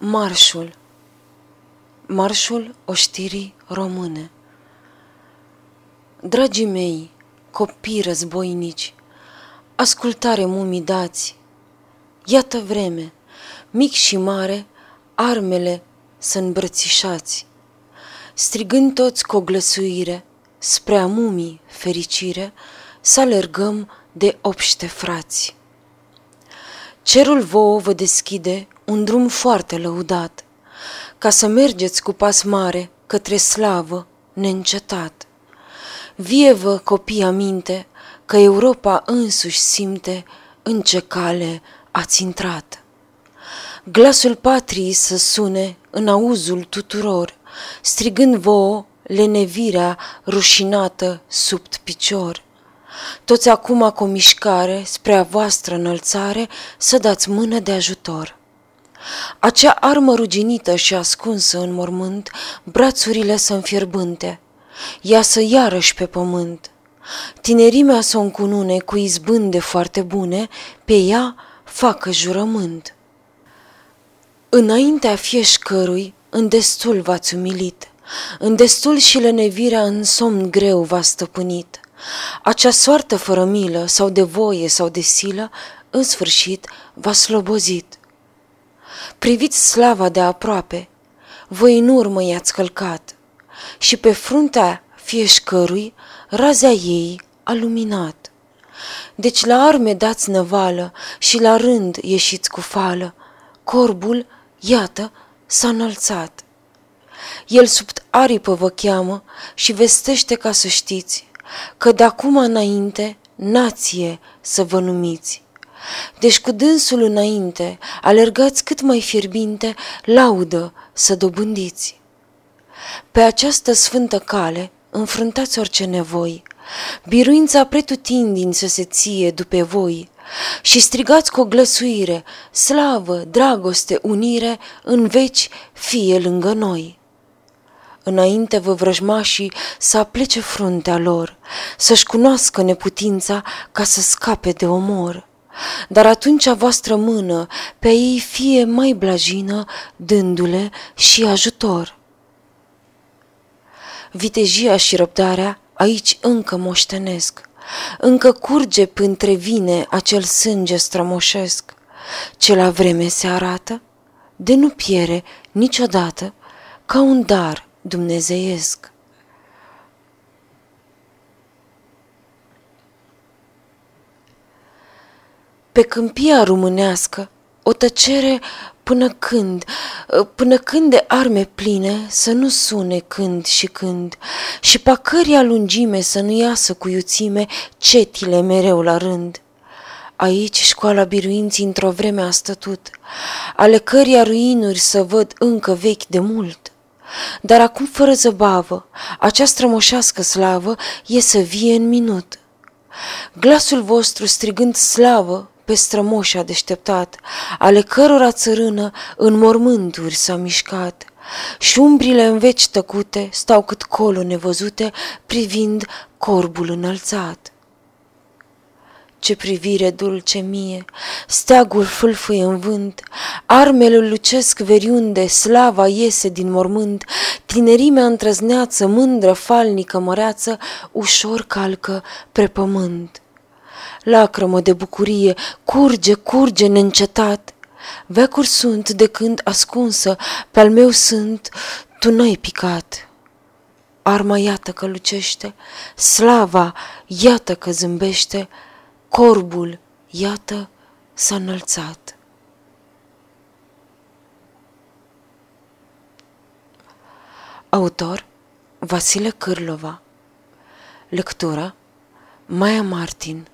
Marșul. Marșul oștirii române. Dragii mei, copii războinici, ascultare mumii dați, iată vreme, mic și mare, armele să îmbrățișați, strigând toți cu o glăsuire, spre a mumii fericire, să alergăm de obște frați. Cerul vouă vă deschide un drum foarte lăudat, ca să mergeți cu pas mare către slavă neîncetat. Vie vă copii aminte că Europa însuși simte în ce cale ați intrat. Glasul patriei să sune în auzul tuturor, strigând vouă lenevirea rușinată sub picior. Toți acum cu o mișcare spre a voastră înălțare să dați mână de ajutor. Acea armă ruginită și ascunsă în mormânt, brațurile să înfierbânte, să iarăși pe pământ. Tinerimea să o încunune cu izbânde foarte bune, pe ea facă jurământ. Înaintea fieșcărui, în destul v-ați umilit, în destul și lenevirea în somn greu v-a stăpânit. Acea soartă fără milă sau de voie sau de silă, în sfârșit v-a slobozit. Priviți slava de aproape, voi în urmă i-ați călcat și pe fruntea fieșcărui razea ei a luminat. Deci la arme dați năvală și la rând ieșiți cu fală, corbul, iată, s-a înălțat. El sub aripă vă cheamă și vestește ca să știți că de acum înainte nație să vă numiți. Deci cu dânsul înainte, alergați cât mai fierbinte, laudă să dobândiți. Pe această sfântă cale, înfruntați orice nevoi, biruința pretutindin să se ție după voi, și strigați cu o glăsuire, slavă, dragoste, unire, în veci fie lângă noi. Înainte vă vrăjmașii să aplece fruntea lor, să-și cunoască neputința ca să scape de omor. Dar atunci a voastră mână pe ei fie mai blajină, dându-le și ajutor. Vitejia și răbdarea aici încă moștenesc, încă curge pântre vine acel sânge strămoșesc, ce la vreme se arată, de nu piere niciodată, ca un dar dumnezeiesc. Pe câmpia românească, o tăcere până când, până când de arme pline să nu sune când și când, și pacăria lungime să nu iasă cu iuțime cetile mereu la rând. Aici școala biruinții într-o vreme a stătut, ale căria ruinuri să văd încă vechi de mult. Dar acum fără zăbavă, acea strămoșească slavă e să vie în minut. Glasul vostru strigând slavă pe strămoșa deșteptat, ale cărora țărână în mormânturi s-a mișcat, și umbrile în veci tăcute stau cât colo nevăzute, privind corbul înălțat. Ce privire dulce mie, steagul fâlfâie în vânt, armele lucesc veriunde, slava iese din mormânt, tinerimea întrăzneață, mândră, falnică, măreață, ușor calcă pre pământ. Lacrămă de bucurie, curge, curge neîncetat, Vecuri sunt de când ascunsă, pe-al meu sunt, tu n-ai picat. Arma iată că lucește, slava iată că zâmbește, Corbul, iată, s-a înălțat. Autor Vasile Cârlova Lectura Maia Martin